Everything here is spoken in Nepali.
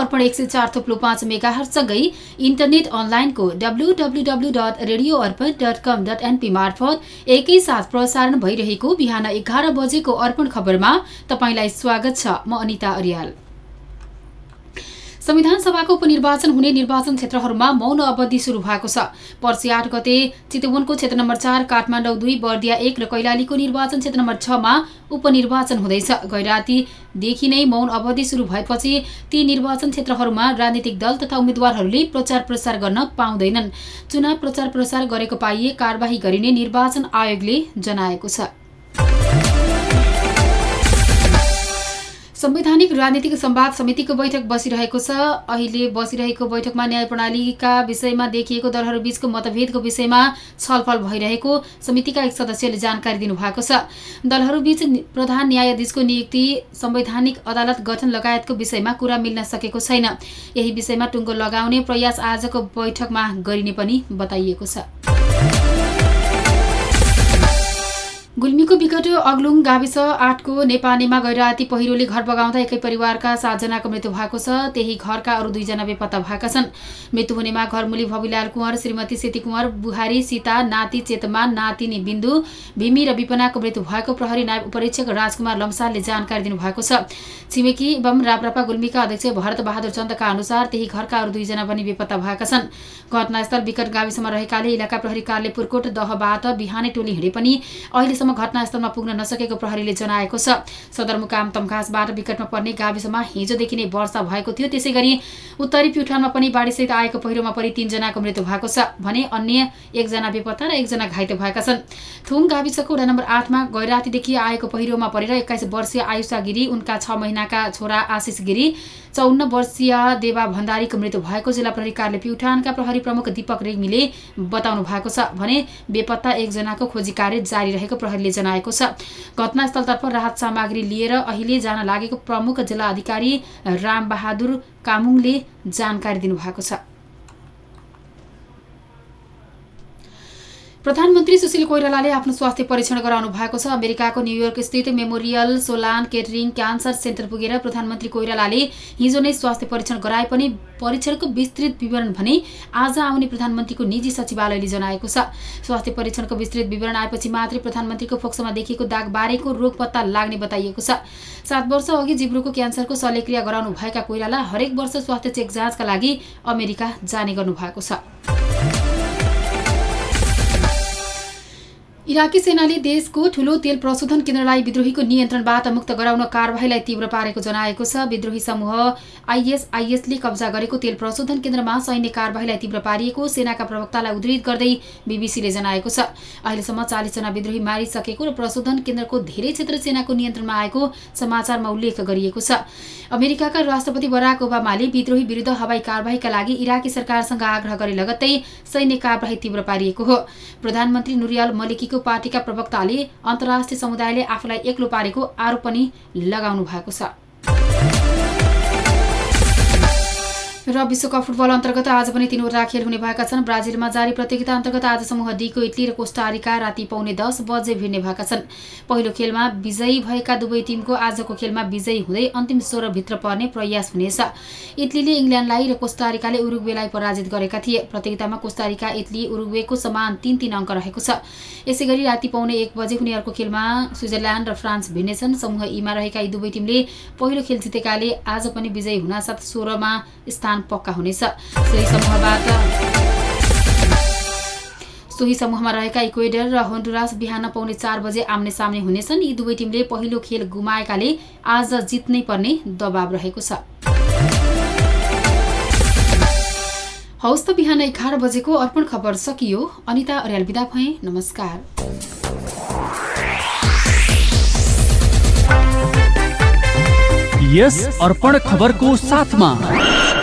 अर्पण एक सय चार थुप्लो पाँच मेगाहरूसँगै इन्टरनेट अनलाइनको W W W dot radio Arpan dot com dot np मार्फत एकैसाथ प्रसारण भइरहेको बिहान एघार बजेको अर्पण खबरमा तपाईँलाई स्वागत छ। म अनिता अर्याल। संविधान सभाको उपनिर्वाचन हुने निर्वाचन क्षेत्रहरूमा मौन अवधि शुरू भएको छ। पर्सि आठ गते चितवनको क्षेत्र नम्बर चार काठमाडौँ दुई बर्दिया एक र कैलालीको निर्वाचन क्षेत्र नम्बर छमा उपनिर्वाचन हुँदैछ। गैरातीदेखि नै मौन अवधि शुरू भएपछि ती निर्वाचन क्षेत्रहरूमा राजनीतिक दल तथा उम्मेद्वारहरूले प्रचार प्रसार गर्न पाउँदैनन्। चुनाव प्रचार प्रसार गरेको पाइए कार्यवाही गरिने निर्वाचन आयोगले जनाएको छ। संवैधानिक राजनीतिक सम्वाद समितिको बैठक बसिरहेको छ। अहिले बसिरहेको बैठकमा न्याय प्रणालीका विषयमा देखिएको दलहरूबीचको मतभेदको विषयमा छलफल भइरहेको समितिका एक सदस्यले जानकारी दिनुभएको छ। दलहरूबीच प्रधान न्यायाधीशको नियुक्ति संवैधानिक अदालत गठन लगायतको विषयमा कुरा मिल्न सकेको छैन। यही विषयमा टुङ्गो लगाउने प्रयास आजको बैठकमा गरिने पनि बताइएको छ। गुल्मीको विकट अग्लुङ गाविस आठको नेपानेमा गैराती पहिरोले घर बगाउँदा एकै परिवारका सातजनाको मृत्यु भएको छ। त्यही घरका अरू दुईजना बेपत्ता भएका छन्। मृत्यु हुनेमा घरमुली भविलाल कुँवर श्रीमती सेती कुँवर बुहारी सीता नाति चेतमा नातिनी बिन्दु भिमी र विपनाको मृत्यु भएको प्रहरी नायब उपरीक्षक राजकुमार लम्सालले जानकारी दिनुभएको छ। छिमेकी एवं राप्रपा गुल्मीका अध्यक्ष भरत बहादुर चन्दका अनुसार त्यही घरका अरू दुईजना पनि बेपत्ता भएका छन्। घटनास्थल विकट गाविसमा रहेकाले इलाका प्रहरी कार्य पुर्कोट दहबाट बिहानै टोली हिँडे पनि अहिलेसम्म घटनास्थलमा पुग्न नसकेको प्रहरीले जनाएको छ। सदरमुकाम तमघासबाट विकटमा पर्ने गाविसमा हिजोदेखि नै वर्षा भएको थियो। त्यसै गरी उत्तरी प्युठानमा पनि बाढीसहित आएको पहिरोमा परि तीनजनाको मृत्यु भएको छ भने अन्य एकजना बेपत्ता र एकजना घाइते भएका छन्। थुङ गाविसको वडा नम्बर आठमा गैरातीदेखि आएको पहिरोमा परेर एक्काइस वर्षीय आयुषा गिरी उनका छ महिनाका छोरा आशिष गिरी चौन्न वर्षीय देवा भण्डारीको मृत्यु भएको जिल्ला प्रहरी कार्य प्युठानका प्रहरी प्रमुख दीपक रेग्मीले बताउनु भएको छ भने बेपत्ता एकजनाको खोजी कार्य जारी रहेको प्रहरीले जनाएको छ। घटनास्थलतर्फ राहत सामग्री लिएर अहिले जान लागेको प्रमुख जिल्ला अधिकारी रामबहादुर कामुङले जानकारी दिनुभएको छ। प्रधानमन्त्री सुशील कोइरालाले आफ्नो स्वास्थ्य परीक्षण गराउनु भएको छ। अमेरिकाको न्युयोर्क स्थित Memorial Sloan Kettering Cancer Center पुगेर प्रधानमन्त्री कोइरालाले हिजो नै स्वास्थ्य परीक्षण गराए पनि परीक्षणको विस्तृत विवरण भने आज आउने प्रधानमन्त्रीको निजी सचिवालयले जनाएको छ। स्वास्थ्य परीक्षणको विस्तृत विवरण आएपछि मात्रै प्रधानमन्त्रीको फोक्सोमा देखिएको दागबारेको रोग पत्ता लाग्ने बताइएको छ। सात वर्ष अघि जिब्रोको क्यान्सरको शल्यक्रिया गराउनु भएका कोइराला हरेक वर्ष स्वास्थ्य चेक जाँचका लागि अमेरिका जाने गर्नु भएको छ। इराकी सेनाले देशको ठूलो तेल प्रशोधन केन्द्रलाई विद्रोहीको नियन्त्रणबाट मुक्त गराउन कारवाहीलाई तीव्र पारेको जनाएको छ। विद्रोही समूह आइएसआइएसले कब्जा गरेको तेल प्रशोधन केन्द्रमा सैन्य कारवाहीलाई तीव्र पारिएको सेनाका प्रवक्तालाई उद्धित गर्दै बीबीसीले जनाएको छ। अहिलेसम्म चालिसजना विद्रोही मारिसकेको र प्रशोधन केन्द्रको धेरै क्षेत्र सेनाको नियन्त्रणमा आएको समाचारमा उल्लेख गरिएको छ। अमेरिकाका राष्ट्रपति बराक ओबामाले विद्रोही विरुद्ध हवाई कारवाहीका लागि इराकी सरकारसँग आग्रह गरे लगत्तै सैन्य कारवाही तीव्र पारिएको हो। प्रधानमन्त्री नुरियाल मलिकीको पार्टीका प्रवक्ताले अन्तर्राष्ट्रिय समुदायले आफूलाई एक्लो पारेको आरोप पनि लगाउनु भएको छ। र विश्वकप फुटबल अन्तर्गत आज पनि तीनवटा खेल हुने भएका छन्। ब्राजिलमा जारी प्रतियोगिता अन्तर्गत आज समूह डीको इटली र कोस्टारिका राति पाउने दस बजे भिड्ने भएका छन्। पहिलो खेलमा विजयी भएका दुवै टिमको आजको खेलमा विजयी हुँदै अन्तिम सोह्रभित्र पर्ने प्रयास हुनेछ। इटलीले इङ्ल्यान्डलाई र कोस्टारिकाले उरुग्वेलाई पराजित गरेका थिए। प्रतियोगितामा कोस्टारिका इटली उरुग्वेको समान तीन तीन अङ्क रहेको छ। यसै गरी राति पाउने एक बजे हुने अर्को खेलमा स्विजरल्यान्ड र फ्रान्स भिड्नेछन्। समूह इमा रहेका यी दुवै टिमले पहिलो खेल जितेकाले आज पनि विजयी हुनासाथ सोह्रमा स्थान पक्का हुनेछ सोही समूहबाट सोही समूहमा रहेका इक्वेडर र होन्डुरास बिहान पाउने चार बजे आम्ने सामने हुनेछन् यी दुवै टिमले पहिलो खेल गुमाएकाले आज जित्नै पर्ने दबाव रहेको छ हौस् त बिहान एघार बजेको अर्पण खबर सकियो अनिता अर्याल विदा भए नमस्कार यस अर्पण खबरको साथमा